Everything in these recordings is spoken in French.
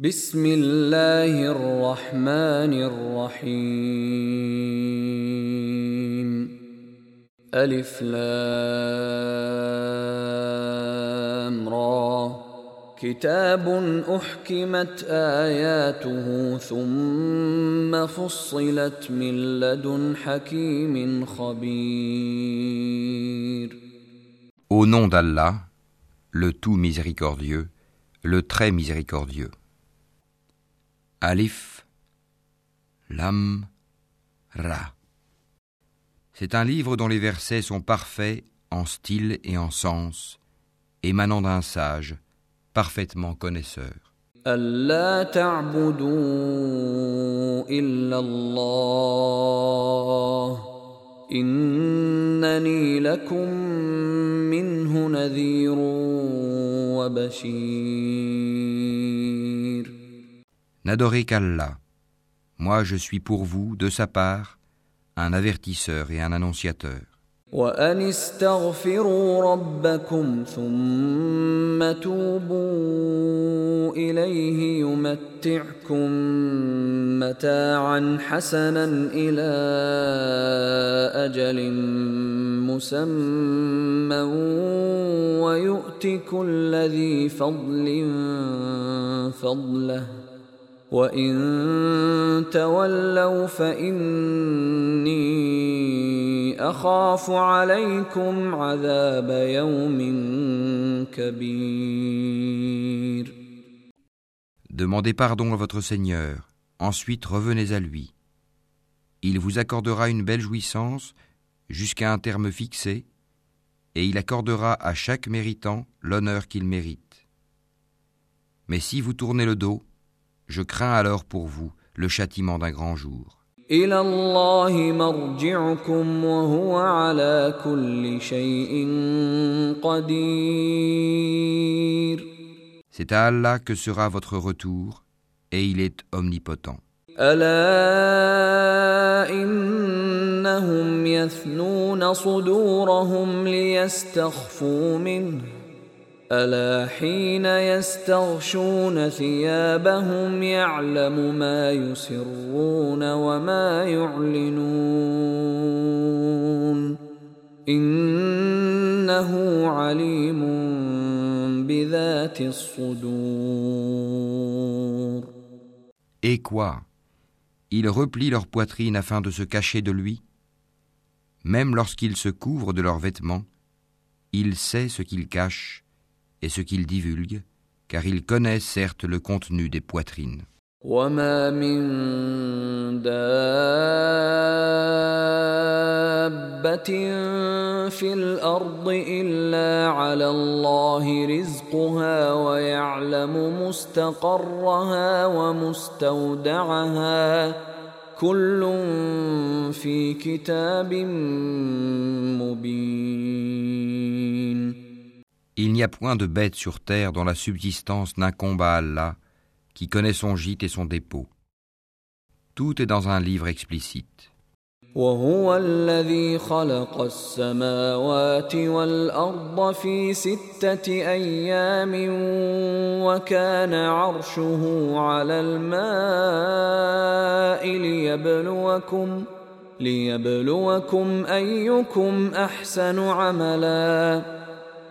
بسم الله الرحمن الرحيم. ألف لام را. كتاب أحكمت آياته ثم فصلت من لدن حكيم خبير. Au nom d'Allah, le tout miséricordieux, le très miséricordieux. Alif, Lam, Ra. C'est un livre dont les versets sont parfaits en style et en sens, émanant d'un sage, parfaitement connaisseur. ألا تعبدوا إلا الله إنني لكم منه نذير وبشير N'adorez qu'Allah. Moi je suis pour vous, de sa part, un avertisseur et un annonciateur. وأن استغفروا ربكم ثم توبوا إليه يمتعكم متاعا حسنا إلى أجل مسمى ويؤت كل ذي فضل فضله وإن تولوا فإني أخاف عليكم عذاب يوم كبير Demandez pardon à votre Seigneur, ensuite revenez à lui. Il vous accordera une belle jouissance jusqu'à un terme fixé, et il accordera à chaque méritant l'honneur qu'il mérite. Mais si vous tournez le dos, je crains alors pour vous le châtiment d'un grand jour. إلى الله مرجعكم وهو على كل شيء قدير C'est à Allah que sera votre retour, et il est omnipotent. ألا إنهم يثنون صدورهم ليستخفوا منه ألا حين يستغشون ثيابهم يعلم ما يسرون وما يعلنون إنه عليم بذات الصدور Et quoi Ils replient leur poitrine afin de se cacher de lui Même lorsqu'ils se couvrent de leurs vêtements, il sait ce qu'ils cachent et ce qu'ils divulguent, car il connaît certes le contenu des poitrines. وما من دابة في الأرض إلا على الله رزقها ويعلم مستقرها ومستودعها كل في كتاب مبين Il n'y a point de bête sur terre dont la subsistance n'incombe à Allah, qui connaît son gîte et son dépôt. Tout est dans un livre explicite. وهو الذي خلق السماوات والأرض في ستة أيام وكان عرشه على الماء ليبلوكم ليبلوكم أيكم أحسن عملا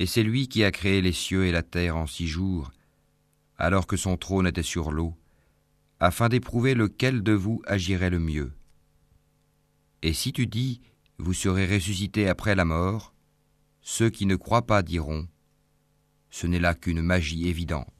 Et c'est lui qui a créé les cieux et la terre en six jours, alors que son trône était sur l'eau, afin d'éprouver lequel de vous agirait le mieux. Et si tu dis, vous serez ressuscité après la mort, ceux qui ne croient pas diront, ce n'est là qu'une magie évidente.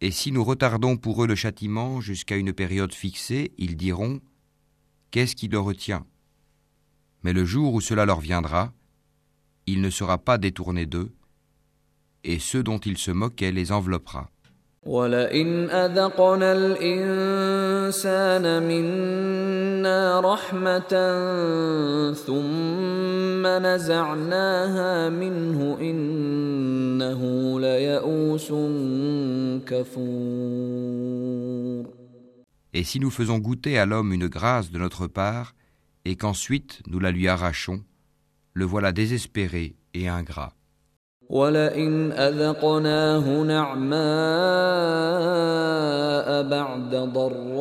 Et si nous retardons pour eux le châtiment jusqu'à une période fixée, ils diront Qu'est-ce qui le retient? Mais le jour où cela leur viendra, il ne sera pas détourné d'eux, et ceux dont ils se moquaient les enveloppera. ولئن أذقنا الإنسان منا رحمة ثم نزعناها منه إنه ليئوس كفور Et si nous faisons goûter à l'homme une grâce de notre part, et qu'ensuite nous la lui arrachons, le voilà désespéré et ingrat. ولئن أذقناه نعماء بعد ضراء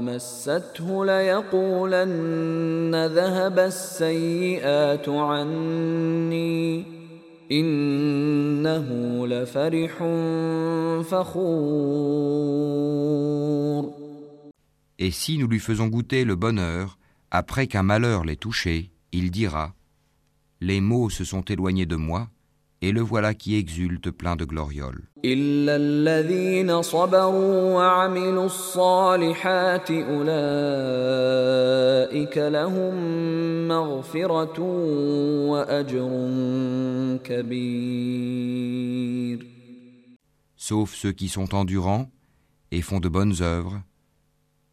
مسته ليقولن ذهب السيئات عني إنه لفرح فخور Et si nous lui faisons goûter le bonheur, après qu'un malheur l'ait touché, il dira les mots se sont éloignés de moi, et le voilà qui exulte plein de glorioles. Sauf ceux qui sont endurants et font de bonnes œuvres,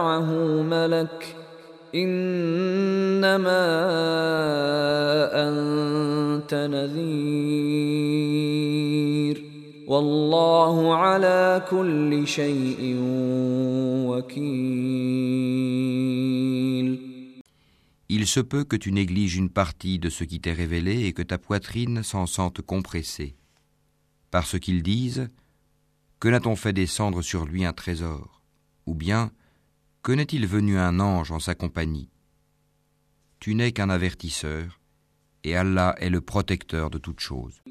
معه ملك إنما أنت نذير والله على كل شيء وكيل Il se peut que tu négliges une partie de ce qui t'est révélé et que ta poitrine s'en sente compressée. Parce qu'ils disent Que n'a-t-on fait descendre sur lui un trésor Ou bien que n'est-il venu un ange en sa compagnie? Tu n'es qu'un avertisseur, et Allah est le protecteur de toutes choses.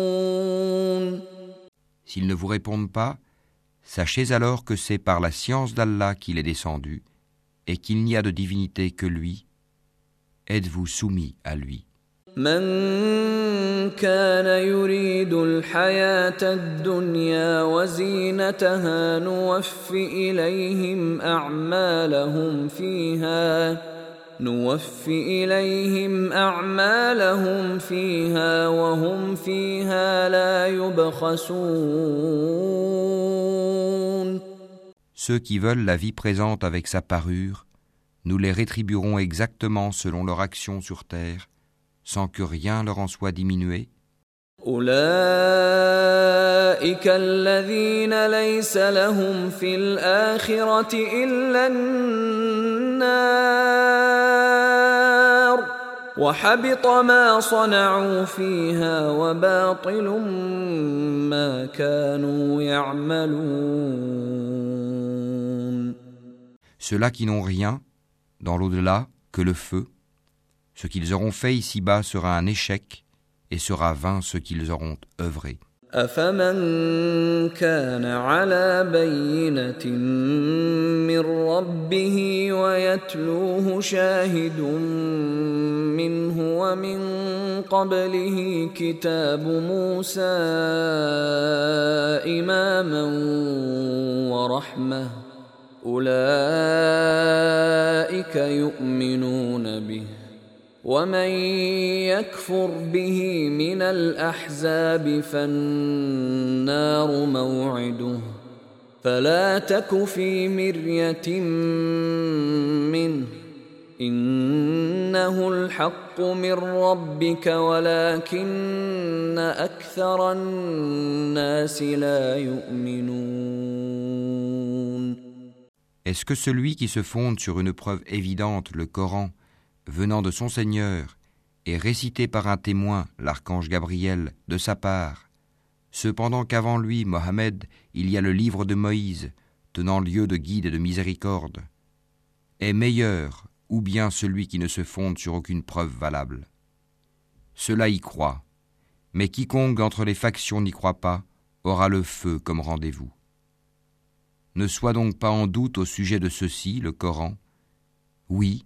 S'ils ne vous répondent pas, sachez alors que c'est par la science d'Allah qu'il est descendu, et qu'il n'y a de divinité que lui. Êtes-vous soumis à lui من كان يريد الحياة الدنيا وزينتها نوف إليهم أعمالهم فيها نوف إليهم أعمالهم فيها وهم فيها لا يبخسون Ceux qui veulent la vie présente avec sa parure, nous les rétribuerons exactement selon leur action sur terre, sans que rien leur en soit diminué. أولئك الذين ليس لهم في الآخرة إلا النار وحبط ما صنعوا فيها وباطل ما كانوا يعملون Ceux-là qui n'ont rien, dans l'au-delà, que le feu, ce qu'ils auront fait ici-bas sera un échec, et sera vain ce qu'ils auront œuvré. أفمن كان على بينة من ربه ويتلوه شاهد منه ومن قبله كتاب موسى إماما ورحمة أولئك يؤمنون به ومن يكفر به من الاحزاب فالنار موعده فلا تك في مريه منه انه الحق من ربك ولكن أكثر الناس لا يؤمنون Est-ce que celui qui se fonde sur une preuve évidente, le Coran, venant de son Seigneur et récité par un témoin, l'archange Gabriel, de sa part, cependant qu'avant lui, Mohammed, il y a le livre de Moïse, tenant lieu de guide et de miséricorde, est meilleur ou bien celui qui ne se fonde sur aucune preuve valable. Cela y croit, mais quiconque entre les factions n'y croit pas aura le feu comme rendez-vous. Ne sois donc pas en doute au sujet de ceci, le Coran. Oui,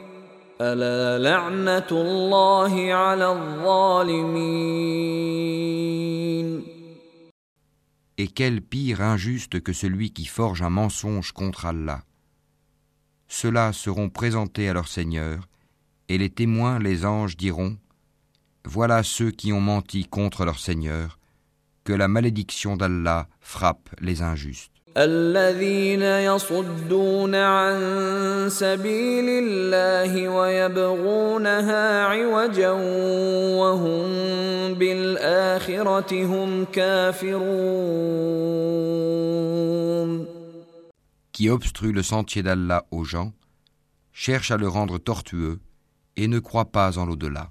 ألا لعنة الله على الظالمين Et quel pire injuste que celui qui forge un mensonge contre Allah. Ceux-là seront présentés à leur Seigneur, et les témoins, les anges, diront Voilà ceux qui ont menti contre leur Seigneur, que la malédiction d'Allah frappe les injustes. الذين يصدون عن سبيل الله ويبغونها عوجا وهم بالآخرة هم كافرون Qui obstrue le sentier d'Allah aux gens, cherche à le rendre tortueux et ne croit pas en l'au-delà.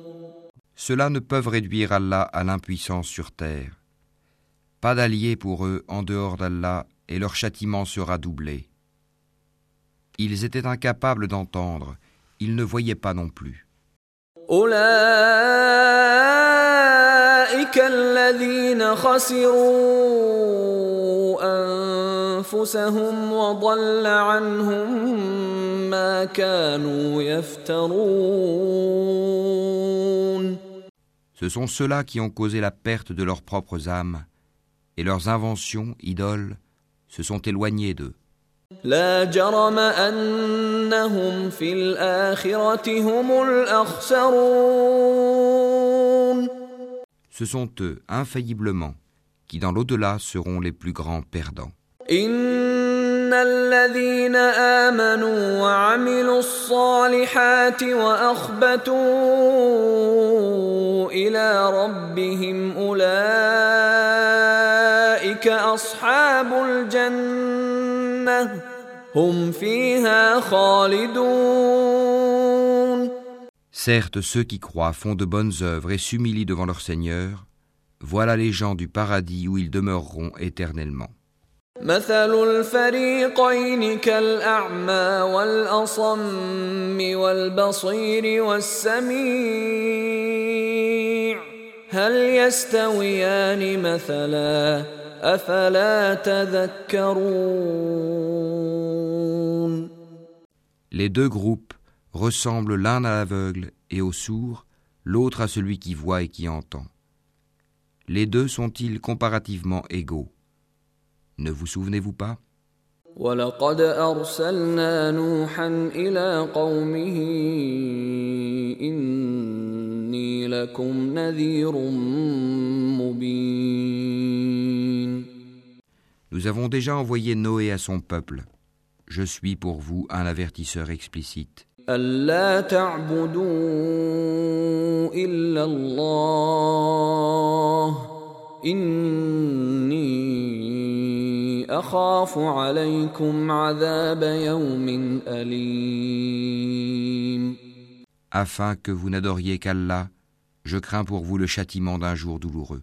Ceux-là ne peuvent réduire Allah à l'impuissance sur terre. Pas d'alliés pour eux en dehors d'Allah et leur châtiment sera doublé. Ils étaient incapables d'entendre, ils ne voyaient pas non plus. Ce sont ceux-là qui ont causé la perte de leurs propres âmes, et leurs inventions, idoles, se sont éloignées d'eux. Ce sont eux, infailliblement, qui dans l'au-delà seront les plus grands perdants. إن الذين آمنوا وعملوا الصالحات وأخبتوا إلى ربهم أولئك أصحاب الجنة هم فيها خالدون Certes, ceux qui croient font de bonnes œuvres et s'humilient devant leur Seigneur. Voilà les gens du paradis où ils demeureront éternellement. مثل الفريقين كالأعمى والأصم والبصير والسميع هل يستويان مثلا أفلا تذكرون Les deux groupes ressemblent l'un à l'aveugle et au sourd, l'autre à celui qui voit et qui entend. Les deux sont-ils comparativement égaux Ne vous souvenez-vous pas ولقد أرسلنا نوحا إلى قومه إني لكم نذير مبين Nous avons déjà envoyé Noé à son peuple. Je suis pour vous un avertisseur explicite. ألا تعبدوا إلا الله إني أخاف عليكم عذاب يوم أليم Afin que vous n'adoriez qu'Allah, je crains pour vous le châtiment d'un jour douloureux.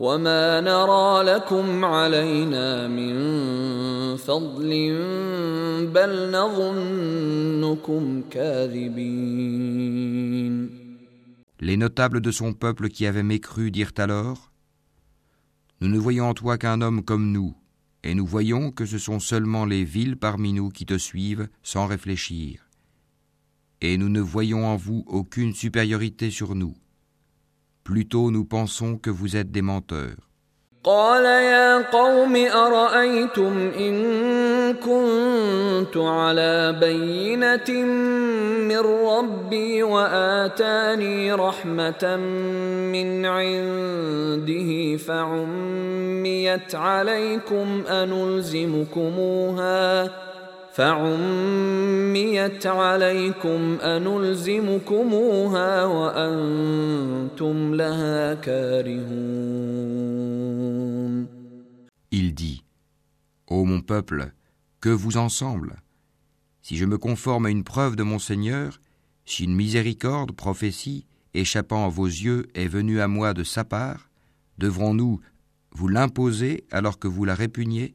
وما نرى لكم علينا من فضل بل نظنكم كاذبين Les notables de son peuple qui avaient mécru dirent alors Nous ne voyons en toi qu'un homme comme nous, et nous voyons que ce sont seulement les villes parmi nous qui te suivent sans réfléchir. Et nous ne voyons en vous aucune supériorité sur nous. Plutôt nous pensons que vous êtes des menteurs. قال يا قوم أرأيتم إن كنت على بينة من ربي وآتاني رحمة من عنده فعميت عليكم أنلزمكموها فعميت عليكم أنلزمكموها وأنتم لها كارهون Il dit Ô mon peuple, que vous ensemble Si je me conforme à une preuve de mon Seigneur, si une miséricorde, prophétie, échappant à vos yeux est venue à moi de sa part, devrons-nous vous l'imposer alors que vous la répugnez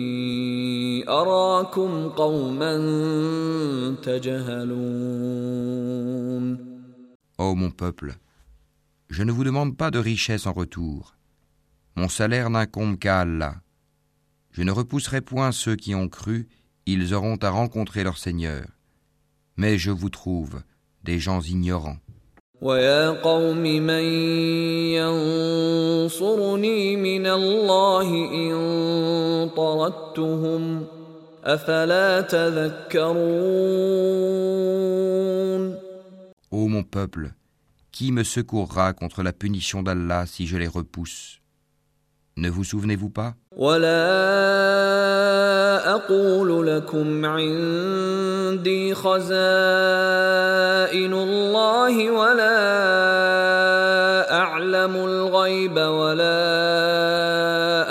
أراكم قوما تجهلون Ô mon peuple, je ne vous demande pas de richesse en retour. Mon salaire n'incombe qu'à Allah. Je ne repousserai point ceux qui ont cru, ils auront à rencontrer leur Seigneur. Mais je vous trouve des gens ignorants. ويا قوم من ينصرني من الله إن طردتهم أفلا تذكرون Ô mon peuple, qui me secourra contre la punition d'Allah si je les repousse Ne vous souvenez-vous pas ولا أقول لكم عندي خزائن الله ولا أعلم الغيب ولا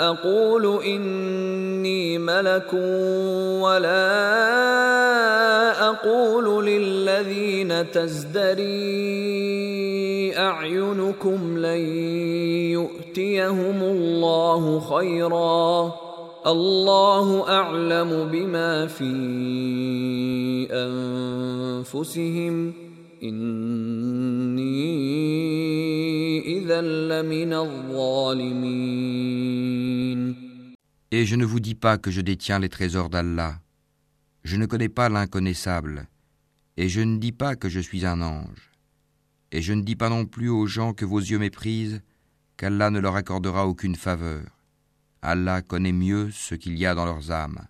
أقول إني ملك ولا أقول للذين تزدري أعينكم لن يؤتيهم الله خيرا الله أعلم بما في أنفسهم إني إذا لمن الظالمين Et je ne vous dis pas que je détiens les trésors d'Allah. Je ne connais pas l'inconnaissable. Et je ne dis pas que je suis un ange. Et je ne dis pas non plus aux gens que vos yeux méprisent qu'Allah ne leur accordera aucune faveur. Allah connaît mieux ce qu'il y a dans leurs âmes.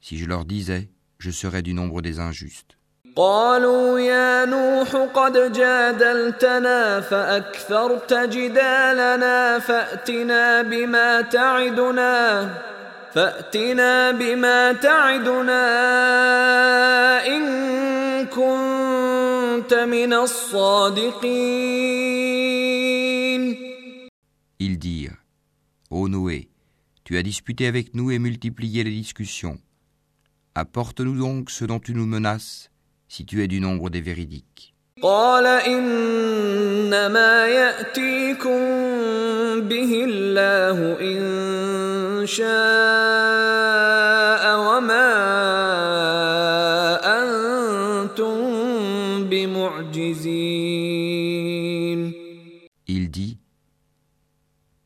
Si je leur disais, je serais du nombre des injustes. قالوا يا نوح قد جادلتنا فأكثرت جدالنا فأتنا بما تعدنا فأتنا بما تعدنا إن كنت من الصادقين Ils dirent Ô Noé, tu as disputé avec nous et multiplié les discussions. Apporte-nous donc ce dont tu nous menaces, si tu es du nombre des véridiques. قال إنما يأتيكم به الله إن شاء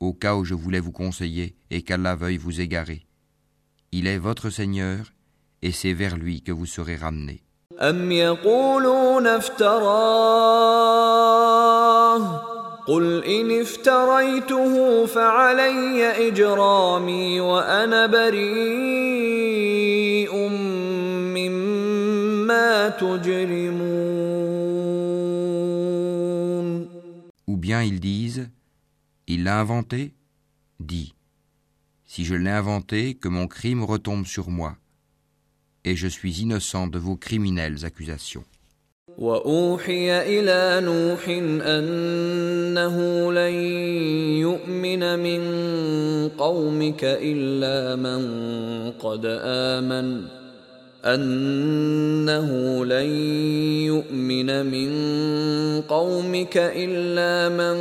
au cas où je voulais vous conseiller et qu'Allah veuille vous égarer. Il est votre Seigneur et c'est vers lui que vous serez ramenés. أم يقولون افتراه قل إن افتريته فعلي إجرامي وأنا بريء مما تجرمون Ou bien ils disent Il l'a inventé Dis Si je l'ai inventé, que mon crime retombe sur moi, et je suis innocent de vos criminelles accusations. وأوحي إلى نوح أنه لن يؤمن من قومك إلا من قد آمن أنه لن يؤمن من قومك إلا من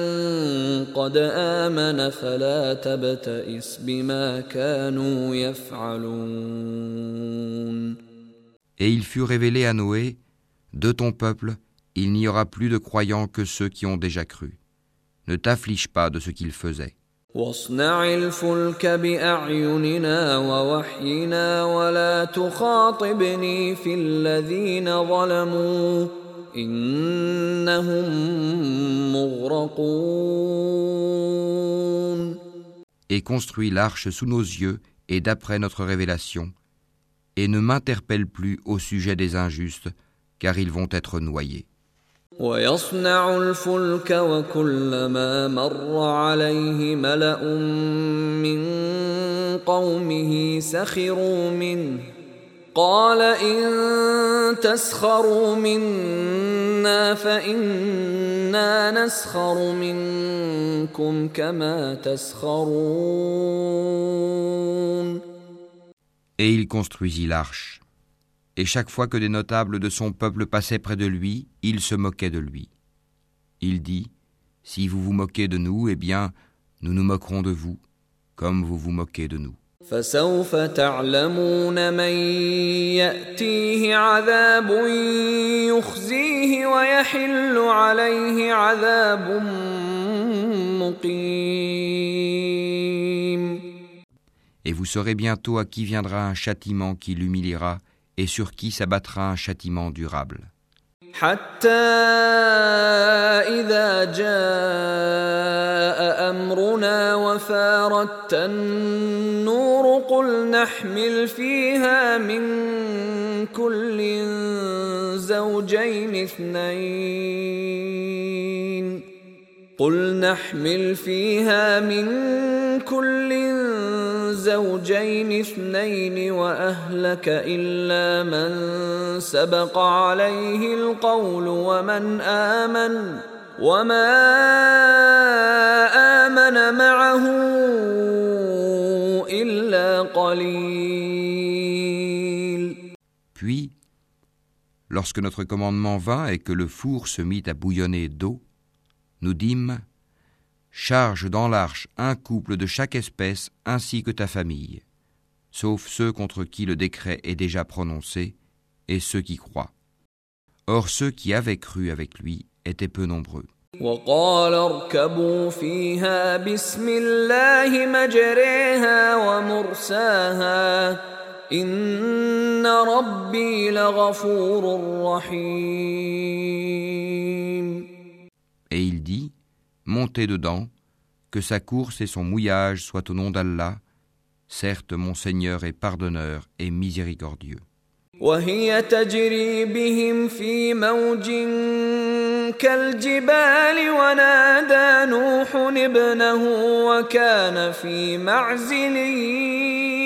قد آمن فلا تبتئس بما كانوا يفعلون Et il fut révélé à Noé De ton peuple, il n'y aura plus de croyants que ceux qui ont déjà cru. Ne t'afflige pas de ce qu'ils faisaient. واصنع الفلك بأعيننا ووحينا ولا تخاطبني في الذين ظلموا إنهم مغرقون Et construis l'arche sous nos yeux et d'après notre révélation, et ne m'interpelle plus au sujet des injustes, car ils vont être noyés. ويصنع الفلك وكلما مر عليه ملأ من قومه سخروا منه قال إن تسخروا منا فإنا نسخر منكم كما تسخرون Et il construisit l'arche. Et chaque fois que des notables de son peuple passaient près de lui, il se moquait de lui. Il dit, Si vous vous moquez de nous, eh bien, nous nous moquerons de vous, comme vous vous moquez de nous. فسوف تعلمون من يأتيه عذاب يخزيه ويحل عليه عذاب مقيم Et vous saurez bientôt à qui viendra un châtiment qui l'humiliera et sur qui s'abattra un châtiment durable. حتى إذا جاء أمرنا وفارت النور قل نحمل فيها من كل زوجين اثنين قل نحمل فيها من كل زوجين اثنين وأهلك إلا من سبق عليه القول ومن آمن وما آمن معه إلا قليل. Puis, lorsque notre commandement vint et que le four se mit à bouillonner d'eau, nous dîmes Charge dans l'arche un couple de chaque espèce ainsi que ta famille, sauf ceux contre qui le décret est déjà prononcé et ceux qui croient. Or ceux qui avaient cru avec lui étaient peu nombreux. وقال اركبوا فيها بسم الله مجريها ومرساها إن ربي لغفور رحيم Et il dit, Montez dedans, que sa course et son mouillage soient au nom d'Allah. Certes, mon Seigneur est pardonneur et miséricordieux. وهي تجري بهم في موج كالجبال ونادى نوح ابنه وكان في معزل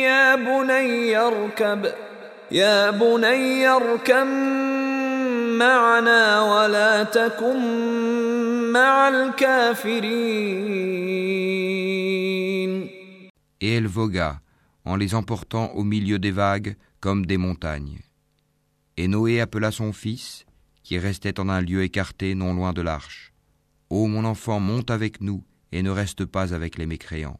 يا بني اركب يا بني اركب معنا ولا تكن مع الكافرين Et elle vogua, en les emportant au milieu des vagues comme des montagnes. Et Noé appela son fils, qui restait en un lieu écarté non loin de l'arche. Ô mon enfant, monte avec nous et ne reste pas avec les mécréants.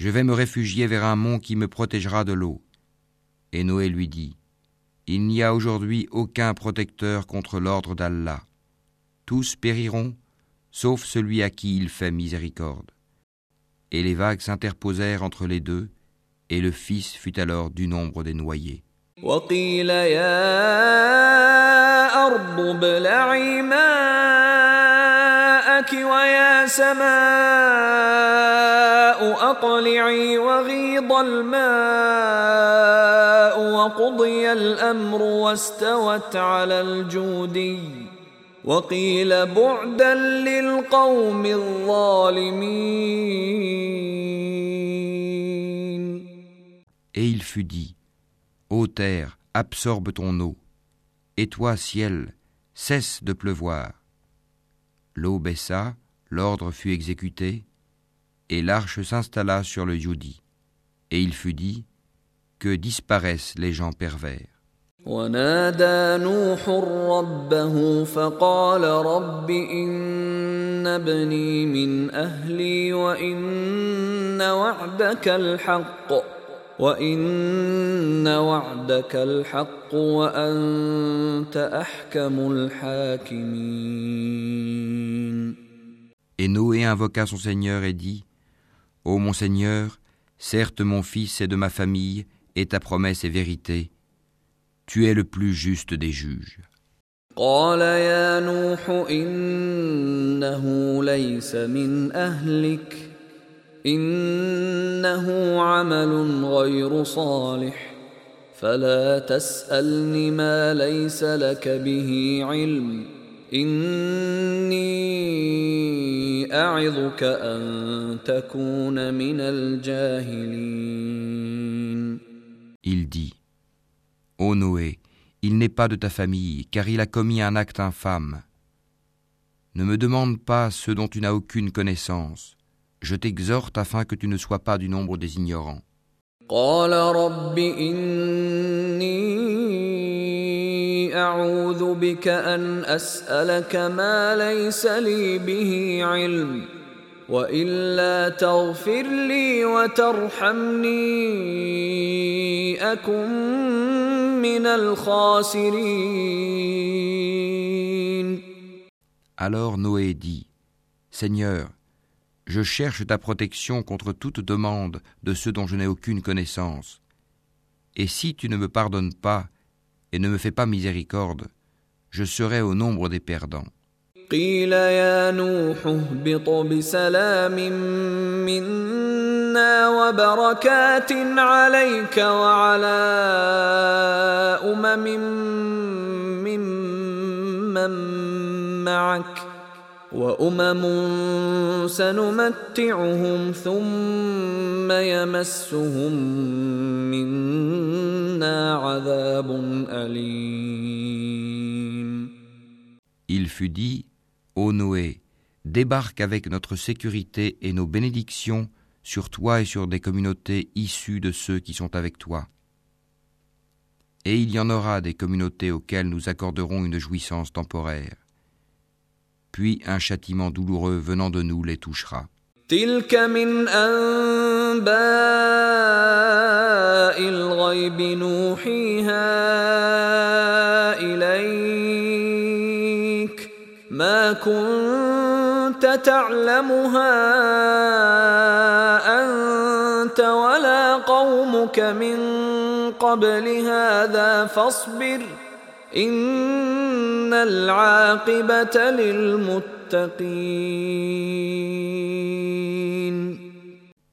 Je vais me réfugier vers un mont qui me protégera de l'eau. Et Noé lui dit, Il n'y a aujourd'hui aucun protecteur contre l'ordre d'Allah. Tous périront, sauf celui à qui il fait miséricorde. Et les vagues s'interposèrent entre les deux, et le fils fut alors du nombre des noyés. ماءك ويا سماء أقلعي وغيض الماء وقضي الأمر واستوت على الجودي وقيل بعدا للقوم الظالمين Et il fut dit, Ô terre, absorbe ton eau, et toi, ciel, cesse de pleuvoir. L'eau baissa, l'ordre fut exécuté, et l'arche s'installa sur le Youdi. Et il fut dit, Que disparaissent les gens pervers. ونادى نوح ربه فقال رب إن ابني من أهلي وإن وعدك الحق وإن وعدك الحق وأنت أحكم الحاكمين Et Noé invoqua son Seigneur et dit, Ô mon Seigneur, certes mon fils est de ma famille, et ta promesse est vérité, tu es le plus juste des juges. قال يا نوح إنه ليس من أهلك إنه عمل غير صالح فلا تسألني ما ليس لك به علم إني أعظك أن تكون من الجاهلين Il dit, Ô Noé, il n'est pas de ta famille, car il a commis un acte infâme. Ne me demande pas ce dont tu n'as aucune connaissance. je t'exhorte afin que tu ne sois pas du nombre des ignorants. Alors Noé dit, Seigneur, je cherche ta protection contre toute demande de ceux dont je n'ai aucune connaissance. Et si tu ne me pardonnes pas et ne me fais pas miséricorde, je serai au nombre des perdants. قيل يا نوح اهبط بسلام منا وبركات عليك وعلى امم ممن معك وامم سنمتعهم ثم يمسهم منا عذاب اليم Il fut dit, Ô Noé, débarque avec notre sécurité et nos bénédictions sur toi et sur des communautés issues de ceux qui sont avec toi. Et il y en aura des communautés auxquelles nous accorderons une jouissance temporaire. Puis un châtiment douloureux venant de nous les touchera.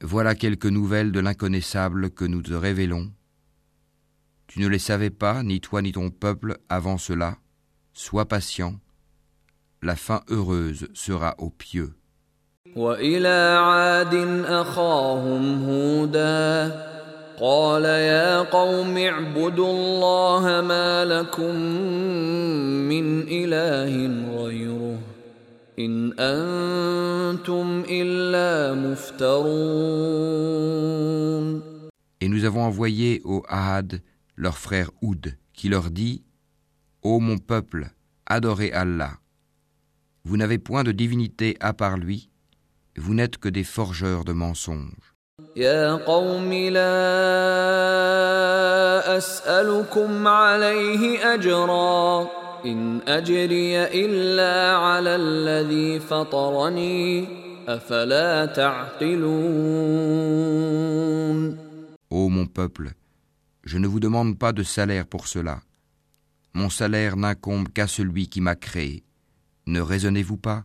Voilà quelques nouvelles de l'inconnaissable que nous te révélons. Tu ne les savais pas, ni toi ni ton peuple, avant cela. Sois patient. La fin heureuse sera aux pieux. قال يا قوم اعبدوا الله ما لكم من إله غيره إن أنتم إلا مفترون Et nous avons envoyé au Ahad leur frère Oud, qui leur dit Ô mon peuple, adorez Allah. Vous n'avez point de divinité à part lui, vous n'êtes que des forgeurs de mensonges. يا قوم لا أسألكم عليه أجرا إن أجري إلا على الذي فطرني أفلا تعقلون Ô mon peuple, je ne vous demande pas de salaire pour cela. Mon salaire n'incombe qu'à celui qui m'a créé. Ne raisonnez-vous pas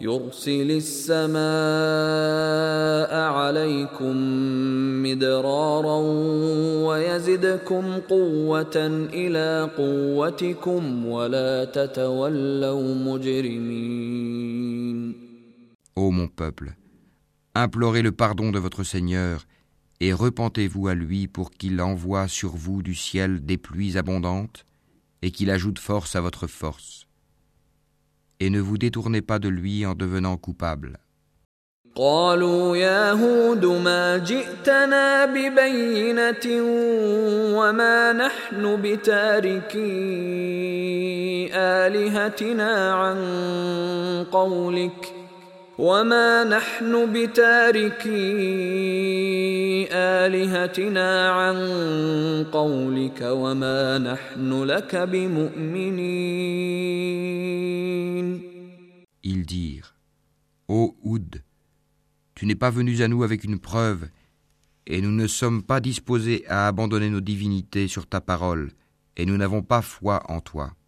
يرسل السماء عليكم مدرارا ويزدكم قوة إلى قوتكم ولا تتولوا مجرمين Ô mon peuple, implorez le pardon de votre Seigneur et repentez-vous à lui pour qu'il envoie sur vous du ciel des pluies abondantes et qu'il ajoute force à votre force. et ne vous détournez pas de lui en devenant coupable. قالوا يا هود ما جئتنا ببينة وما نحن بتاركي آلهتنا عن قولك وما نحن بتاركي آلهتنا عن قولك وما نحن لك بمؤمنين Ils dirent Ô Oud, tu n'es pas venu à nous avec une preuve, et nous ne sommes pas disposés à abandonner nos divinités sur ta parole, et nous n'avons pas foi en toi.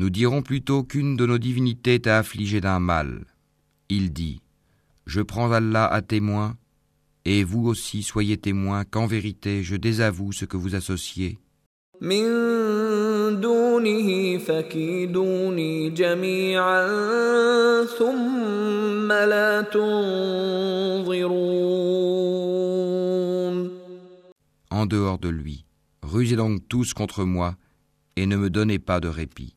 Nous dirons plutôt qu'une de nos divinités t'a affligé d'un mal. Il dit Je prends Allah à témoin, et vous aussi soyez témoins qu'en vérité je désavoue ce que vous associez. En dehors de lui, rusez donc tous contre moi et ne me donnez pas de répit.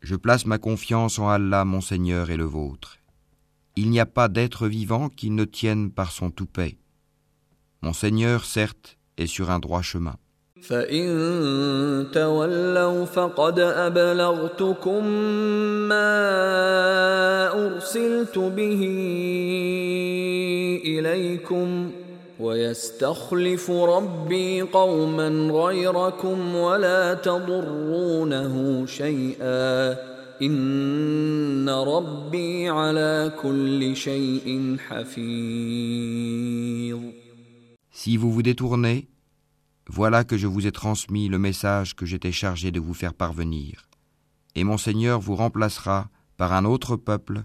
Je place ma confiance en Allah, mon Seigneur, et le vôtre. Il n'y a pas d'être vivant qui ne tienne par son toupet. Mon Seigneur, certes, est sur un droit chemin. فإن تولوا فقد أبلغتكم ما أرسلت به إليكم ويستخلف ربي قوما غيركم ولا تضرونه شيئا إن ربي على كل شيء حفيظ Si vous vous détournez, voilà que je vous ai transmis le message que j'étais chargé de vous faire parvenir. Et mon Seigneur vous remplacera par un autre peuple,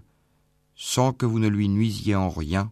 sans que vous ne lui nuisiez en rien,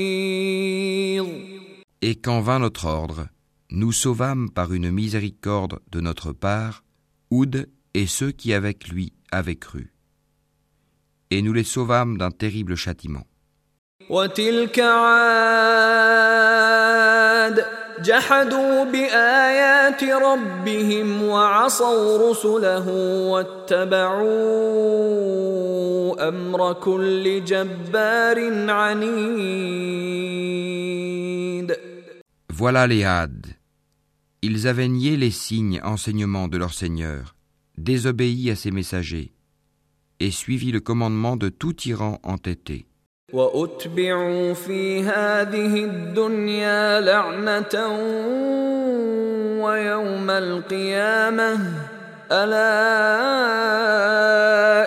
Et quand vint notre ordre, nous sauvâmes par une miséricorde de notre part Oud et ceux qui avec lui avaient cru. Et nous les sauvâmes d'un terrible châtiment. وتلك عاد جحدوا بآيات ربهم وعصوا رسله واتبعوا أمر كل جبار عنيد Voilà les Hades. Ils avaient nié les signes enseignements de leur Seigneur, désobéi à ses messagers, et suivi le commandement de tout tyran entêté. واتبعوا في هذه الدنيا لعنه ويوم القيامه الا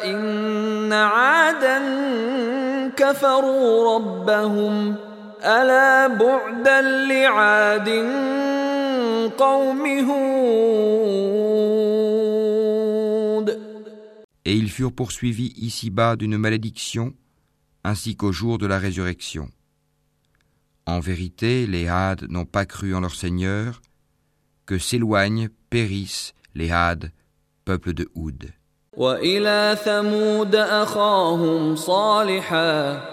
ان عادا كفروا ربهم الا بعدا لعاد قوم هود Et ils furent poursuivis ici-bas d'une malédiction, ainsi qu'au jour de la résurrection. En vérité, les Hades n'ont pas cru en leur Seigneur, que s'éloignent, périssent les Hades, peuple de Houd. والى ثمود اخاهم صالحا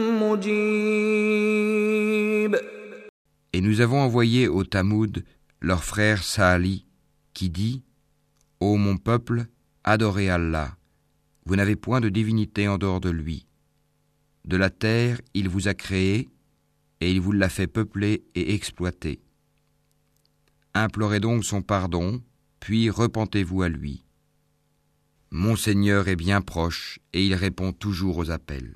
nous avons envoyé au Tamoud leur frère Saali, qui dit Ô mon peuple, adorez Allah. Vous n'avez point de divinité en dehors de lui. De la terre, il vous a créé, et il vous l'a fait peupler et exploiter. Implorez donc son pardon, puis repentez-vous à lui. Mon Seigneur est bien proche, et il répond toujours aux appels.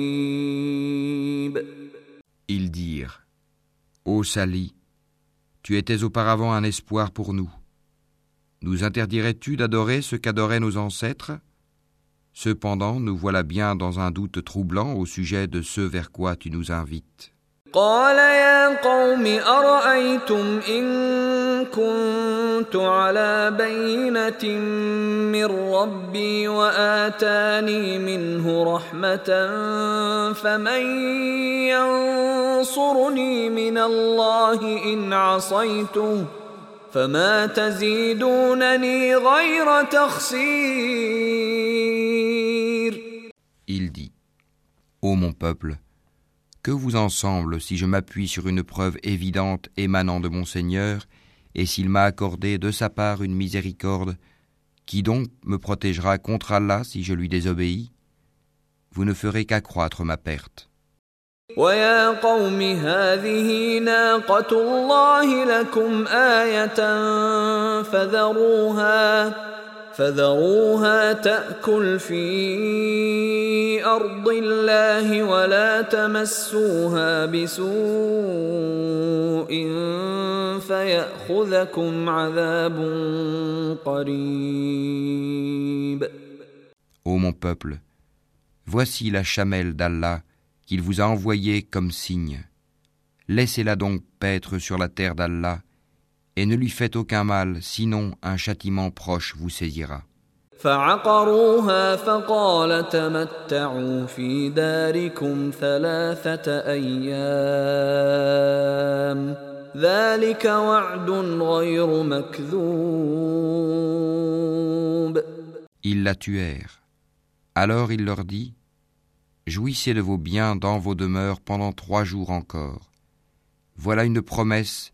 Ô Sali, tu étais auparavant un espoir pour nous. Nous interdirais-tu d'adorer ce qu'adoraient nos ancêtres? Cependant, nous voilà bien dans un doute troublant au sujet de ce vers quoi tu nous invites. قال يا قوم أرأيتم إن كنت على بينة من ربي وآتاني منه رحمة فمن ينصرني من الله إن عصيته فما تزيدونني غير تخسير Il dit Ô mon peuple, que vous en semble si je m'appuie sur une preuve évidente émanant de mon Seigneur, et s'il m'a accordé de sa part une miséricorde Qui donc me protégera contre Allah si je lui désobéis Vous ne ferez qu'accroître ma perte. ويا قوم هذه ناقة الله لكم آية فذروها فذروها تأكل في أرض الله ولا تمسوها بسوء فيأخذكم عذاب قريب Ô mon peuple, voici la chamelle d'Allah qu'il vous a envoyée comme signe. Laissez-la donc paître sur la terre d'Allah, et ne lui faites aucun mal, sinon un châtiment proche vous saisira. Ils la tuèrent. Alors il leur dit, Jouissez de vos biens dans vos demeures pendant trois jours encore. Voilà une promesse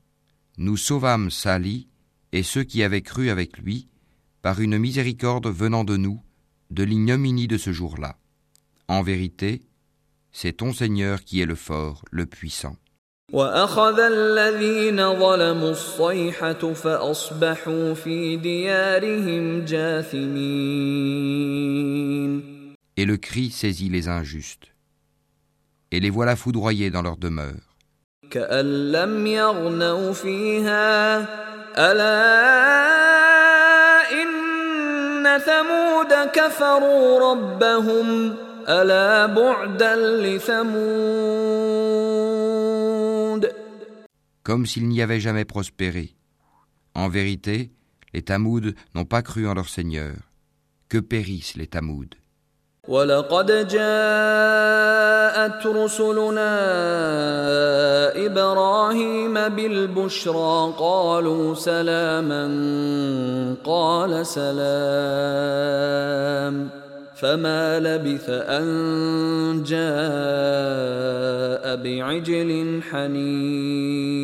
nous sauvâmes Sali et ceux qui avaient cru avec lui par une miséricorde venant de nous, de l'ignominie de ce jour-là. En vérité, c'est ton Seigneur qui est le fort, le puissant. Et le cri saisit les injustes, et les voilà foudroyés dans leur demeure. كأن لم يغنوا فيها ألا إن ثمود كفروا ربهم ألا بعدا لثمود comme s'ils n'y avaient jamais prospéré. En vérité, les Tamouds n'ont pas cru en leur Seigneur. Que périssent les Tamouds. ولقد جاءت رسلنا إبراهيم بالبشرى قالوا سلاما قال سلام فما لبث أن جاء بعجل حنيذ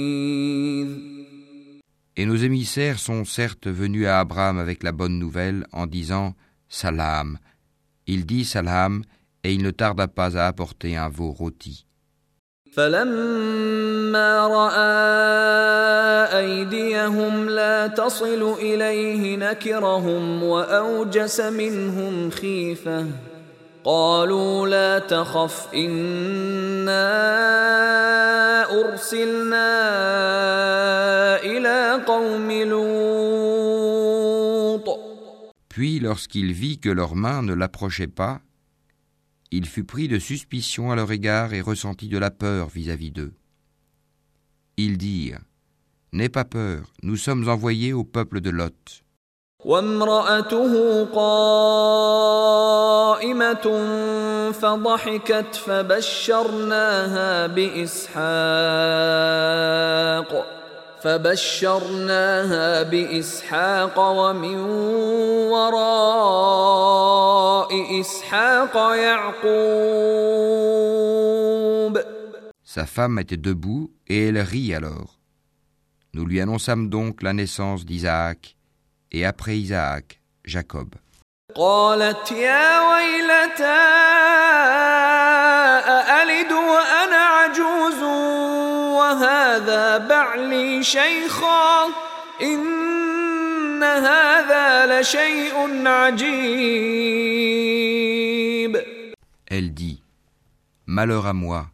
Et nos émissaires sont certes venus à Abraham avec la bonne nouvelle en disant Salam. Il dit Salam et il ne tarda pas à apporter un veau rôti. فلما رأى أيديهم لا تصل إليه نكرهم وأوجس منهم خيفة. قالوا لا تخف إنا أرسلنا إلى قوم لوط. Puis, lorsqu'il vit que leurs mains ne l'approchaient pas, il fut pris de suspicion à leur égard et ressentit de la peur vis-à-vis d'eux. Ils dirent N'aie pas peur, nous sommes envoyés au peuple de Lot. وامرأته قائمة فضحكت فبشرناها بإسحاق فبشرناها بإسحاق ومن وراء إسحاق يعقوب Sa femme était debout et elle rit alors. Nous lui annonçâmes donc la naissance d'Isaac et après Isaac, Jacob. قالت يا ويلتى أألد وأنا عجوز وهذا بعلي شيخا إن هذا لشيء عجيب Elle dit Malheur à moi,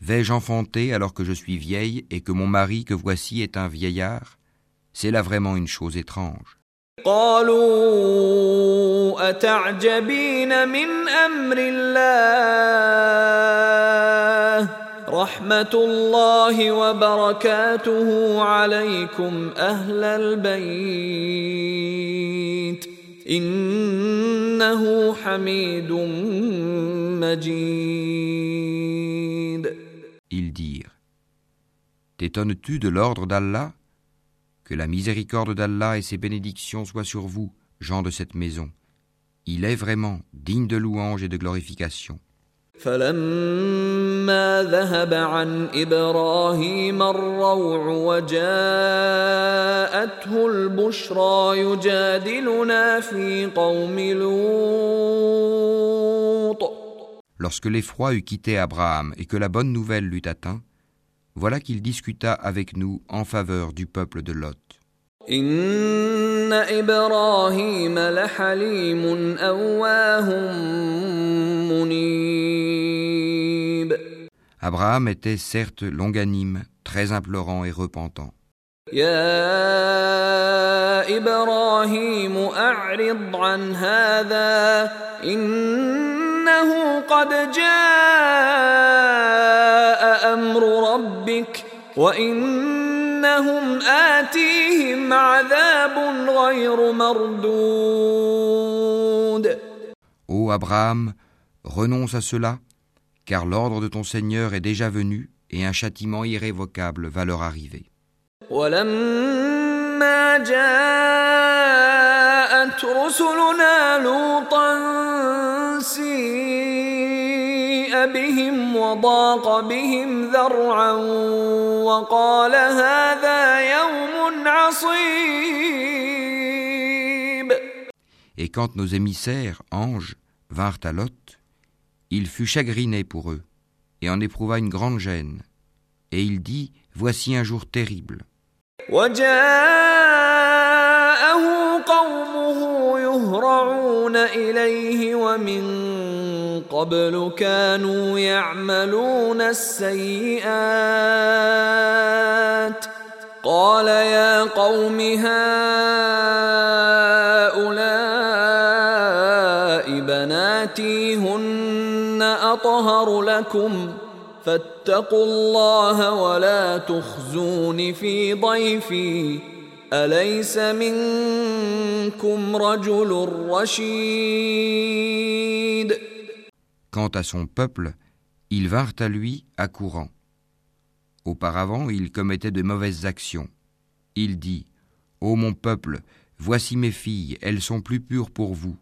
vais-je enfanter alors que je suis vieille et que mon mari que voici est un vieillard C'est là vraiment une chose étrange. قالوا أتعجبين من أمر الله رحمة الله وبركاته عليكم أهل البيت إنه حميد مجيد Ils dirent T'étonnes-tu de l'ordre d'Allah Que la miséricorde d'Allah et ses bénédictions soient sur vous, gens de cette maison. Il est vraiment digne de louange et de glorification. فلما ذهب عن إبراهيم الروع وجاءته البشرى يجادلنا في قوم لوط Lorsque l'effroi eut quitté Abraham et que la bonne nouvelle l'eut atteint, voilà qu'il discuta avec nous en faveur du peuple de Lot. إن إبراهيم لحليم أواه منيب Abraham était certes longanime, très implorant et repentant. يا إبراهيم أعرض عن هذا إنه قد جاء أمر ربك وإنهم آتيهم عذاب غير مردود Ô Abraham, renonce à cela, car l'ordre de ton Seigneur est déjà venu et un châtiment irrévocable va leur arriver. ولما جاءت رسلنا لوطا سيء بهم وضاق بهم ذرعا وقال هذا يوم عصيب Et quand nos émissaires, anges, vinrent à Lot, il fut chagriné pour eux, et en éprouva une grande gêne. Et il dit, Voici un jour terrible. وجاءه قومه يهرعون إليه ومن قبل كانوا يعملون السيئات. قال يا قوم هؤلاء بناتي هن أطهر لكم. فاتقوا الله ولا تخزون في ضيفي. أليس منكم رجل رشيد؟ Quant à son peuple, ils vinrent à lui accourant. Auparavant, il commettait de mauvaises actions. Il dit, Ô mon peuple, voici mes filles, elles sont plus pures pour vous.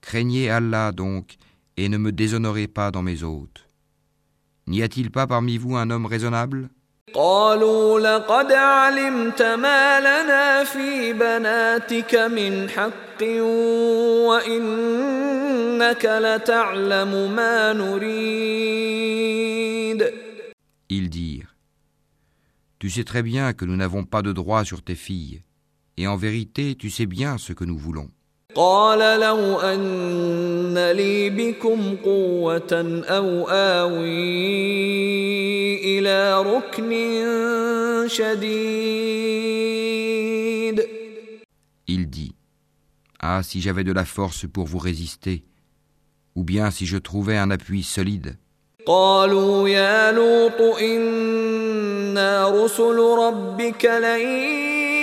Craignez Allah donc, et ne me déshonorez pas dans mes hôtes. N'y a-t-il pas parmi vous un homme raisonnable? قالوا لقد علمت ما لنا في بناتك من حق وإنك لتعلم ما نريد Ils dirent, Tu sais très bien que nous n'avons pas de droit sur tes filles, et en vérité tu sais bien ce que nous voulons. قال لو أن لي بكم قوة أو آوي إلى ركن شديد Il dit, Ah, si j'avais de la force pour vous résister, ou bien si je trouvais un appui solide. قالوا يا لوط إنا رسل ربك لن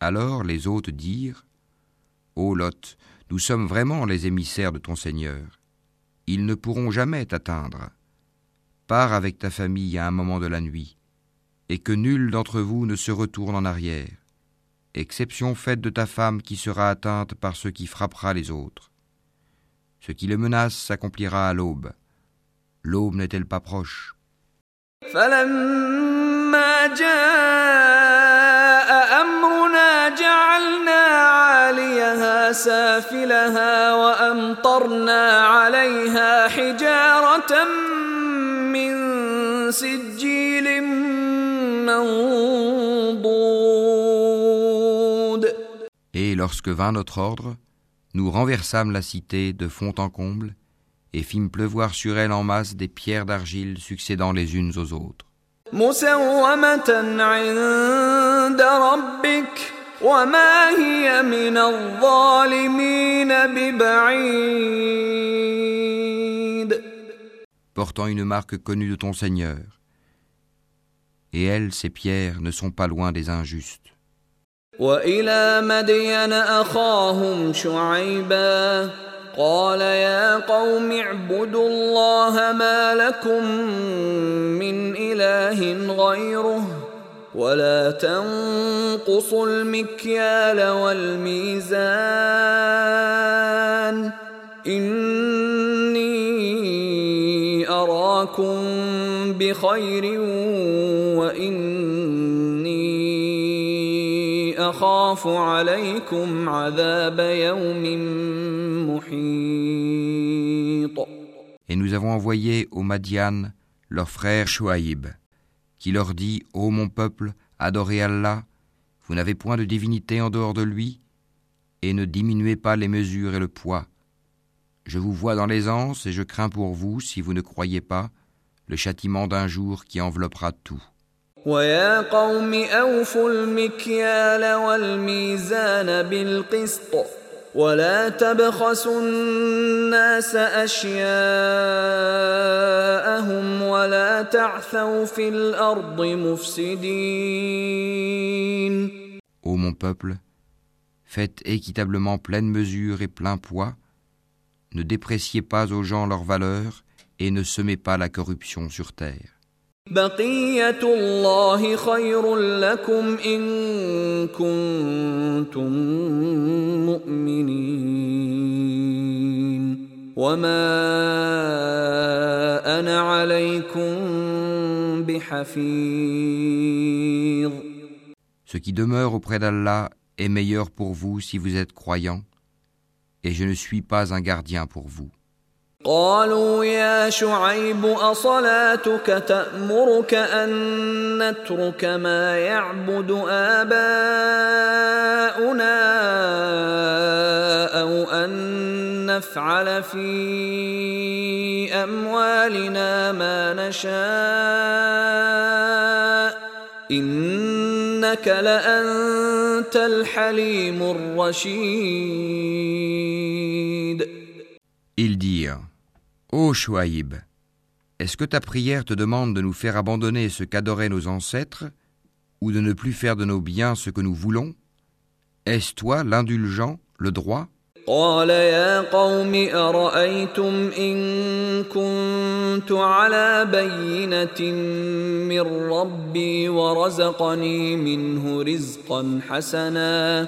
Alors les hôtes dirent, Ô Lot, nous sommes vraiment les émissaires de ton Seigneur. Ils ne pourront jamais t'atteindre. Pars avec ta famille à un moment de la nuit, et que nul d'entre vous ne se retourne en arrière, exception faite de ta femme qui sera atteinte par ce qui frappera les autres. Ce qui le menace s'accomplira à l'aube. L'aube n'est-elle pas proche? فلما جاء أمرنا جعلنا عاليها سافلها وأمطرنا عليها حجارة من سجيل منضود lorsque vint notre ordre, nous renversâmes la cité de fond en comble et fîmes pleuvoir sur elle en masse des pierres d'argile succédant les unes aux autres. مسومة عند ربك وما هي من الظالمين ببعيد portant une marque connue de ton Seigneur. Et elles, ces pierres, ne sont pas loin des injustes. وإلى مدين أخاهم شعيبا قال يا قوم اعبدوا الله ما لكم من إله غيره ولا تنقصوا المكيال والميزان إني أراكم بخير وإني أخاف عليكم عذاب يوم محيط Et nous avons envoyé aux Madian leur frère Shuaïb, qui leur dit Ô mon peuple, adorez Allah, vous n'avez point de divinité en dehors de lui, et ne diminuez pas les mesures et le poids. Je vous vois dans l'aisance et je crains pour vous, si vous ne croyez pas, le châtiment d'un jour qui enveloppera tout. ويا قوم أوفوا المكيال والميزان بالقسط ولا تبخسوا الناس أشياءهم ولا تعثوا في الأرض مفسدين Ô mon peuple, faites équitablement pleine mesure et plein poids, ne dépréciez pas aux gens leur valeur et ne semez pas la corruption sur terre. بقية الله خير لكم إن كنتم مؤمنين وما أنا عليكم بحفيظ Ce qui demeure auprès d'Allah est meilleur pour vous si vous êtes croyants, et je ne suis pas un gardien pour vous. قالوا يا شعيب أصلاتك تأمرك أن نترك ما يعبد آباؤنا أو أن نفعل في أموالنا ما نشاء. إنك لأنت الحليم الرشيد. Ils dirent Ô Chouaïb, est-ce que ta prière te demande de nous faire abandonner ce qu'adoraient nos ancêtres, ou de ne plus faire de nos biens ce que nous voulons Est-ce toi l'indulgent, le droit قال يا قوم أرأيتم إن كنت على بينة من ربي ورزقني منه رزقا حسنا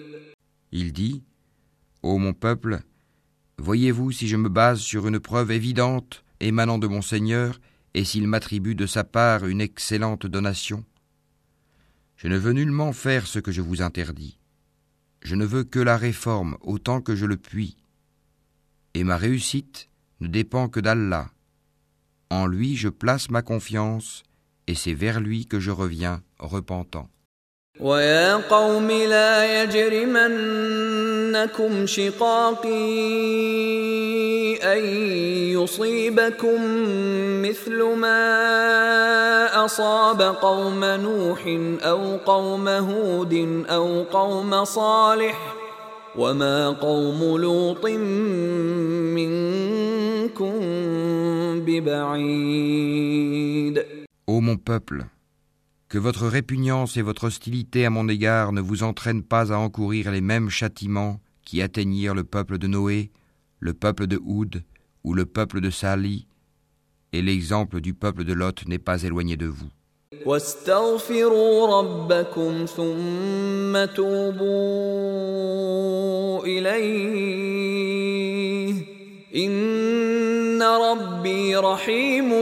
Il dit Ô mon peuple, voyez-vous si je me base sur une preuve évidente émanant de mon Seigneur et s'il m'attribue de sa part une excellente donation? Je ne veux nullement faire ce que je vous interdis. Je ne veux que la réforme autant que je le puis. Et ma réussite ne dépend que d'Allah. En lui je place ma confiance et c'est vers lui que je reviens repentant. ويا قوم لا يجرمنكم شقاقي أن يصيبكم مثل ما أصاب قوم نوح أو قوم هود أو قوم صالح وما قوم لوط منكم ببعيد. Ô mon peuple, que votre répugnance et votre hostilité à mon égard ne vous entraînent pas à encourir les mêmes châtiments qui atteignirent le peuple de Noé, le peuple de Houd ou le peuple de Sali, et l'exemple du peuple de Lot n'est pas éloigné de vous. واستغفروا ربكم ثم توبوا إليه إن ربي رحيم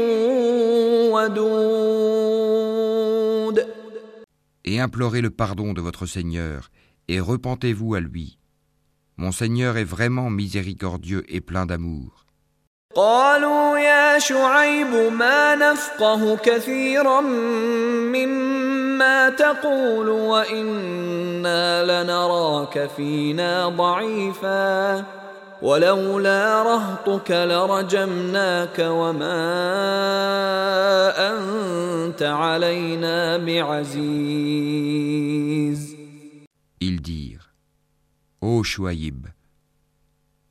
ودود Et implorez le pardon de votre Seigneur, et repentez-vous à lui. Mon Seigneur est vraiment miséricordieux et plein d'amour. قالوا يا شعيب ما نفقه كثيرا مما تقول وإنا لنراك فينا ضعيفا ولولا رهطك لرجمناك وما أنت علينا بعزيز Ils dirent Ô Chouaïb,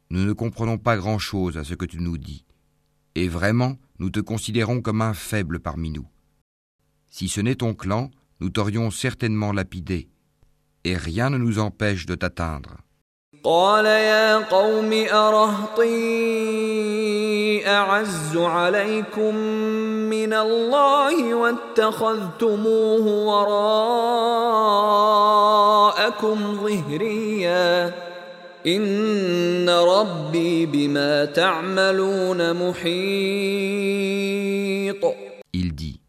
nous ne comprenons pas grand-chose à ce que tu nous dis, et vraiment nous te considérons comme un faible parmi nous. Si ce n'est ton clan, nous t'aurions certainement lapidé, et rien ne nous empêche de t'atteindre. قال يا قوم أرهطي أعز عليكم من الله واتخذتموه وراءكم ظهريا. إن ربي بما تعملون محيط. Il dit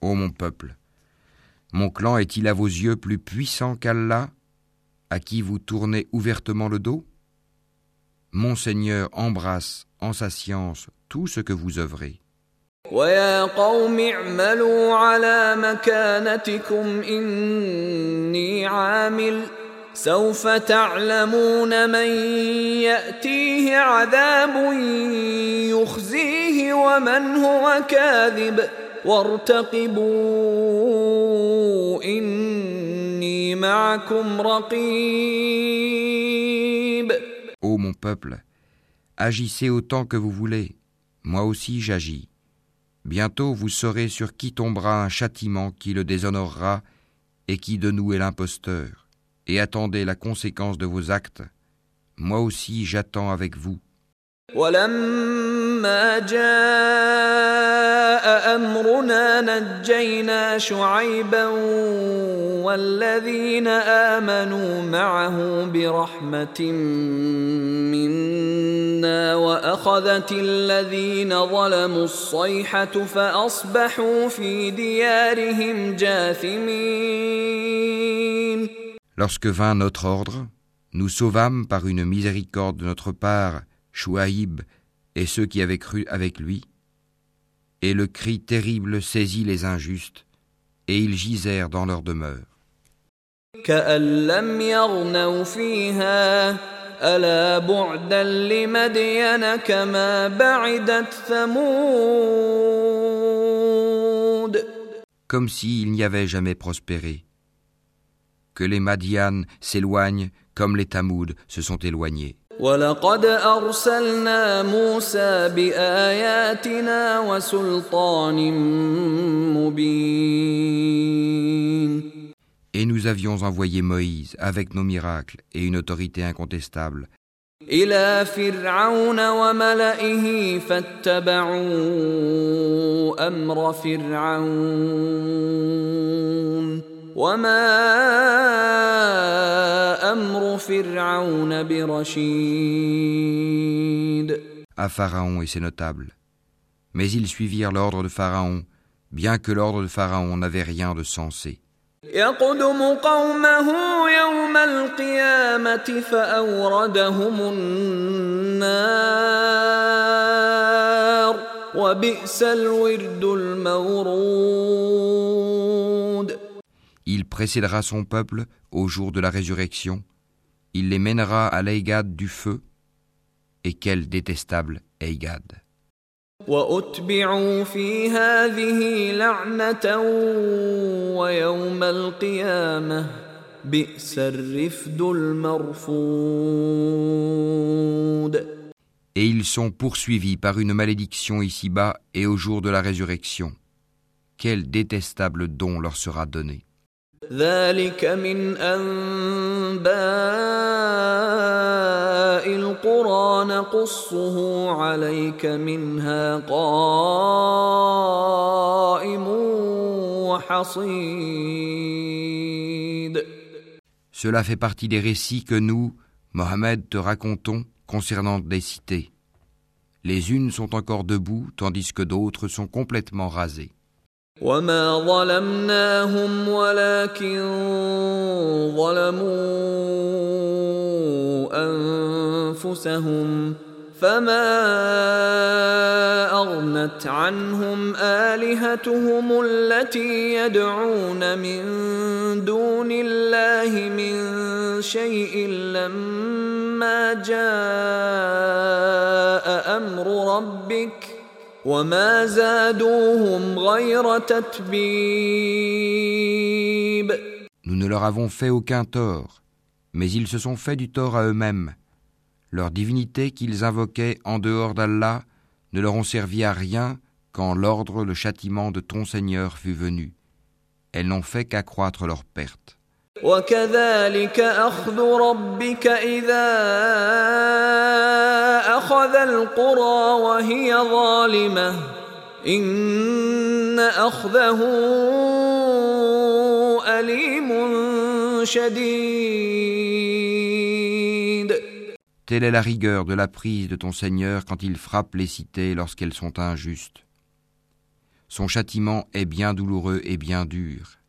Ô mon peuple, mon clan est-il à vos yeux plus puissant qu'Allah, à qui vous tournez ouvertement le dos Mon Seigneur embrasse en sa science tout ce que vous œuvrez. ويا قوم اعملوا على مكانتكم إني عامل سوف تعلمون من يأتيه عذاب يخزيه ومن هو كاذب وارتقبوا إني معكم رقيب Ô mon peuple, agissez autant que vous voulez, moi aussi j'agis. Bientôt vous saurez sur qui tombera un châtiment qui le déshonorera et qui de nous est l'imposteur. Et attendez la conséquence de vos actes. Moi aussi j'attends avec vous. امرنا نجينا شعيبا والذين امنوا معه برحمه منا واخذت الذين ظلموا الصيحه فاصبحوا في ديارهم جاثمين Lorsque vint notre ordre, nous sauvâmes par une miséricorde de notre part Chouaïb et ceux qui avaient cru avec lui, et le cri terrible saisit les injustes, et ils gisèrent dans leur demeure. Comme s'il n'y avait jamais prospéré. Que les Madianes s'éloignent comme les Tamouds se sont éloignés. ولقد أرسلنا موسى بآياتنا وسلطان مبين Et nous avions envoyé Moïse avec nos miracles et une autorité incontestable إلى فرعون وملئه فاتبعوا أمر فرعون وما أمر فرعون برشيد à Pharaon et ses notables. Mais ils suivirent l'ordre de Pharaon, bien que l'ordre de Pharaon n'avait rien de sensé. يقدم قومه يوم القيامة فأوردهم النار وبئس الورد المورود Il précédera son peuple au jour de la résurrection. Il les mènera à l'aïgad du feu. Et quel détestable aïgad. Et ils sont poursuivis par une malédiction ici-bas et au jour de la résurrection. Quel détestable don leur sera donné. ذلك من أنباء القرى نقصه عليك منها قائم حصيد Cela fait partie des récits que nous, Mohammed, te racontons concernant des cités. Les unes sont encore debout, tandis que d'autres sont complètement rasées. وما ظلمناهم ولكن ظلموا انفسهم فما اغنت عنهم الهتهم التي يدعون من دون الله من شيء لما جاء أمر ربك وما زادوهم غير تتبيب Nous ne leur avons fait aucun tort, mais ils se sont fait du tort à eux-mêmes. Leur divinité qu'ils invoquaient en dehors d'Allah ne leur ont servi à rien quand l'ordre, le châtiment de ton Seigneur fut venu. Elles n'ont fait qu'accroître leur perte. وكذلك اخذ ربك اذا اخذ القرى وهي ظالمه ان اخذه اليم شديد Telle est la rigueur de la prise de ton Seigneur quand il frappe les cités lorsqu'elles sont injustes. Son châtiment est bien douloureux et bien dur.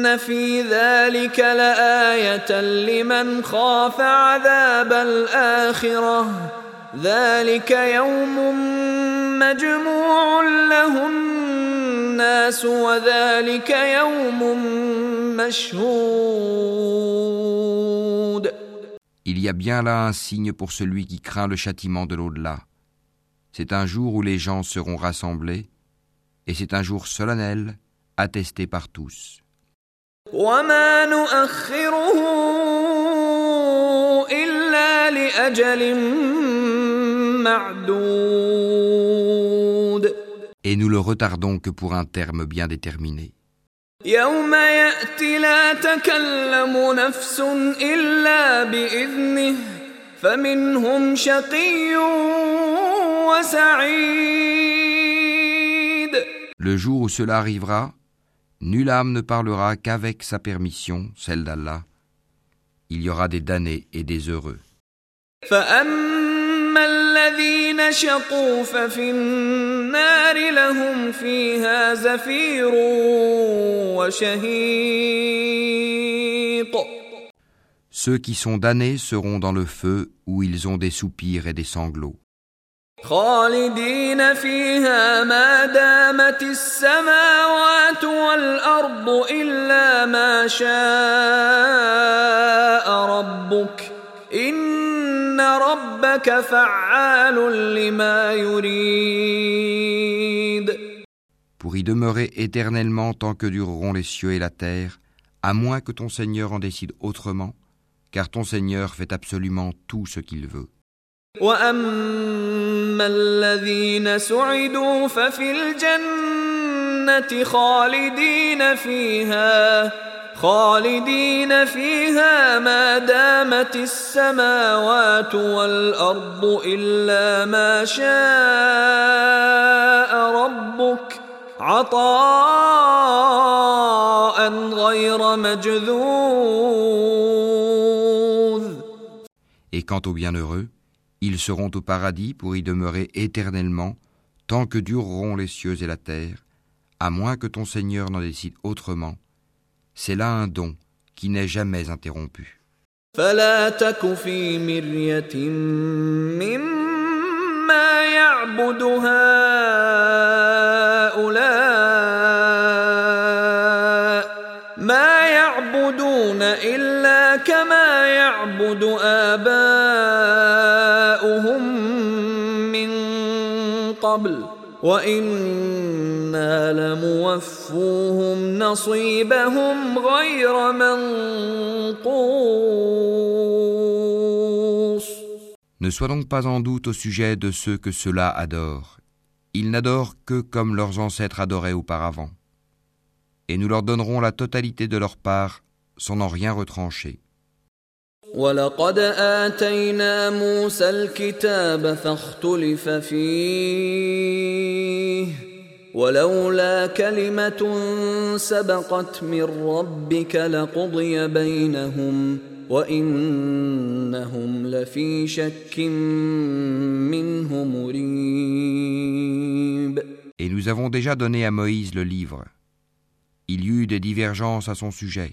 إن في ذلك لآية لمن خاف عذاب الآخرة ذلك يوم مجموع له الناس وذلك يوم مشهود Il y a bien là un signe pour celui qui craint le châtiment de l'au-delà. C'est un jour où les gens seront rassemblés, et c'est un jour solennel, attesté par tous. وما نؤخره إلا لأجل معدود Et nous le retardons que pour un terme bien déterminé. يوم يأتي لا تكلم نفس إلا بإذنه فمنهم شقي وسعيد Le jour où cela arrivera, Nulle âme ne parlera qu'avec sa permission, celle d'Allah. Il y aura des damnés et des heureux. Ceux qui sont damnés seront dans le feu où ils ont des soupirs et des sanglots خالدين فيها ما دامت السماوات والأرض إلا ما شاء ربك إن ربك فعال لما يريد Pour y demeurer éternellement tant que dureront les cieux et la terre, à moins que ton Seigneur en décide autrement, car ton Seigneur fait absolument tout ce qu'il veut. واما الذين سعدوا ففي الجنة خالدين فيها خالدين فيها ما دامت السماوات والأرض إلا ما شاء ربك عطاء غير مجذوذ. Et quant aux bienheureux, ils seront au paradis pour y demeurer éternellement tant que dureront les cieux et la terre, à moins que ton Seigneur n'en décide autrement. C'est là un don qui n'est jamais interrompu. فلا تك في مرية مما يعبد هؤلاء ما يعبدون إلا كما يعبد آباؤهم قبل وإنا لموفوهم نصيبهم غير منقوص Ne sois donc pas en doute au sujet de ceux que ceux-là adorent. Ils n'adorent que comme leurs ancêtres adoraient auparavant. Et nous leur donnerons la totalité de leur part sans en rien retrancher. ولقد آتينا موسى الكتاب فاختلف فيه ولولا كلمة سبقت من ربك لقضي بينهم وإنهم لفي شك منه مريب Et nous avons déjà donné à Moïse le livre. Il y eut des divergences à son sujet.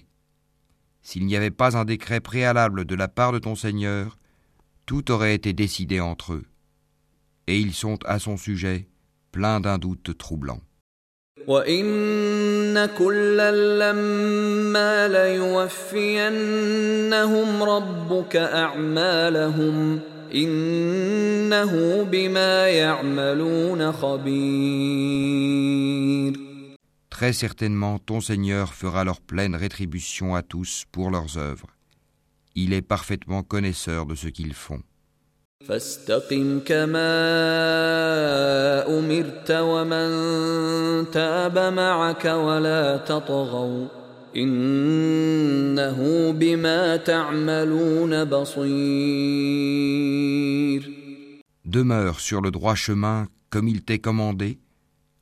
S'il n'y avait pas un décret préalable de la part de ton Seigneur, tout aurait été décidé entre eux. Et ils sont à son sujet pleins d'un doute troublant. Très certainement, ton Seigneur fera leur pleine rétribution à tous pour leurs œuvres. Il est parfaitement connaisseur de ce qu'ils font. فاستقم كما أمرت ومن تاب معك ولا تطغوا إنه بما تعملون بصير Demeure sur le droit chemin comme il t'est commandé,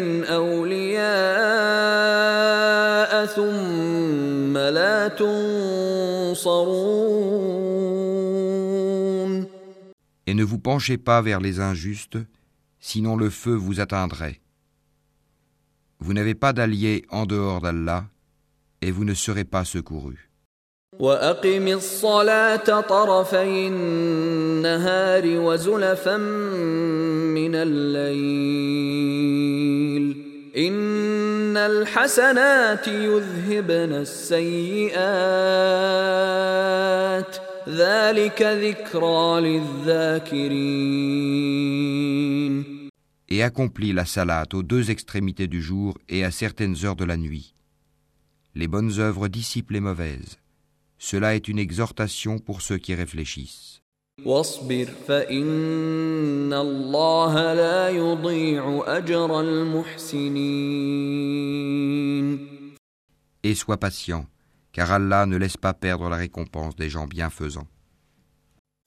من أولياء ثم لا تنصرون Et ne vous penchez pas vers les injustes, sinon le feu vous atteindrait. Vous n'avez pas d'alliés en dehors d'Allah, et vous ne serez pas secourus. وأقم الصلاة طرفي النهار وزلفا من الليل إن الحسنات يذهبن السيئات ذلك ذكرى للذاكرين Et accomplis la salate aux deux extrémités du jour et à certaines heures de la nuit. Les bonnes œuvres dissipent les mauvaises. Cela est une exhortation pour ceux qui réfléchissent. Et sois patient, car Allah ne laisse pas perdre la récompense des gens bienfaisants.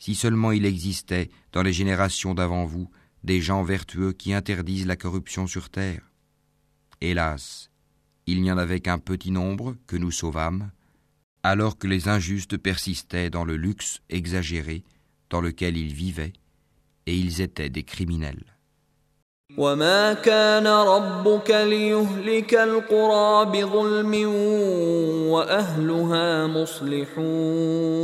Si seulement il existait, dans les générations d'avant vous, des gens vertueux qui interdisent la corruption sur terre. Hélas, il n'y en avait qu'un petit nombre que nous sauvâmes, alors que les injustes persistaient dans le luxe exagéré dans lequel ils vivaient, et ils étaient des criminels. وما كان ربك ليهلك القرى بظلم واهلها مصلحون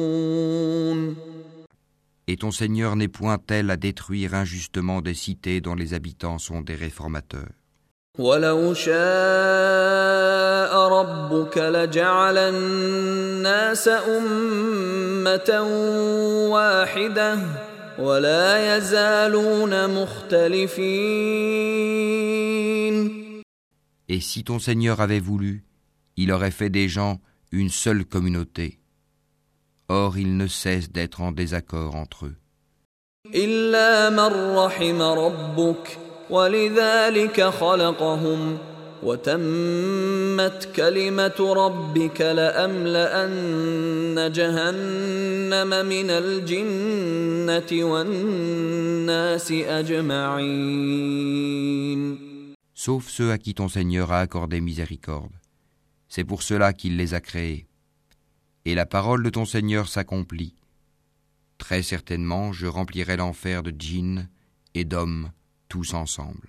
Et ton Seigneur n'est point tel à détruire injustement des cités dont les habitants sont des réformateurs. ولو شاء ربك لجعل الناس أمة واحدة ولا يزالون مختلفين Et si ton Seigneur avait voulu, il aurait fait des gens une seule communauté. Or ils ne cessent d'être en désaccord entre eux. إلا من رحم ربك ولذلك خلقهم وتمت كلمة ربك لأملأن جهنم من الجنة والناس أجمعين Sauf ceux à qui ton Seigneur a accordé miséricorde. C'est pour cela qu'il les a créés. Et la parole de ton Seigneur s'accomplit. Très certainement, je remplirai l'enfer de djinns et d'hommes tous ensemble.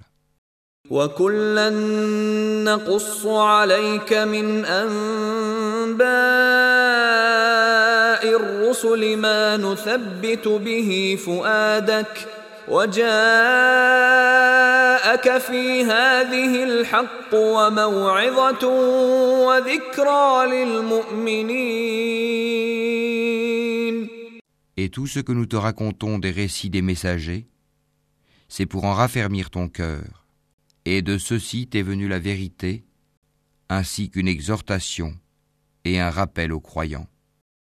وكلا نقص عليك من انباء الرسل ما نثبت به فؤادك وجاءك في هذه الحق وموعظه وذكرى للمؤمنين Et tout ce que nous te racontons des récits des messagers, c'est pour en raffermir ton cœur. Et de ceci t'est venue la vérité, ainsi qu'une exhortation et un rappel aux croyants.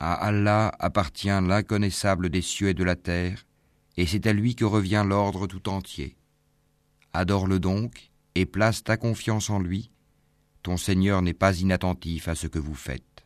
À Allah appartient l'inconnaissable des cieux et de la terre, et c'est à lui que revient l'ordre tout entier. Adore-le donc et place ta confiance en lui. Ton Seigneur n'est pas inattentif à ce que vous faites.